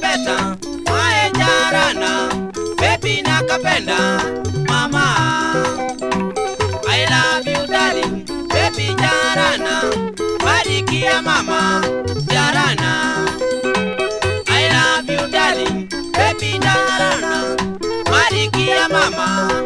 kapeta ae jarana baby nakapenda mama I love you darling baby jarana barikia mama jarana I love you darling baby jarana barikia mama jarana.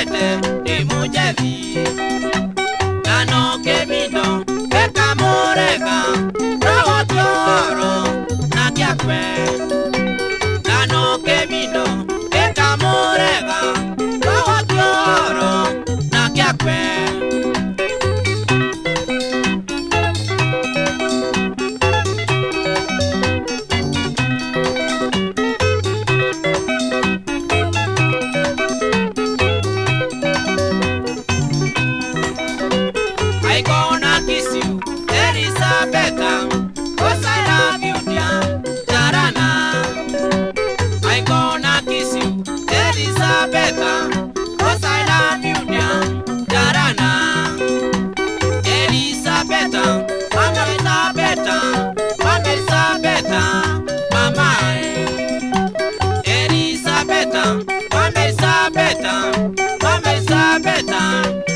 ẹ̀dẹ̀ ìmú jẹ̀bi. Lànà kébì dán, ẹ̀ka mú rẹ̀ kan, rọ́wọ́ tó ọ̀rọ̀ nàkí àpẹ́. Lànà kébì dán, ẹ̀ka mú rẹ̀ kan, rọ́wọ́ tó ọ̀rọ̀ nàkí àpẹ́. sábẹ̀ tán màmá ẹ̀. ẹni sábẹ̀ tán wọ́n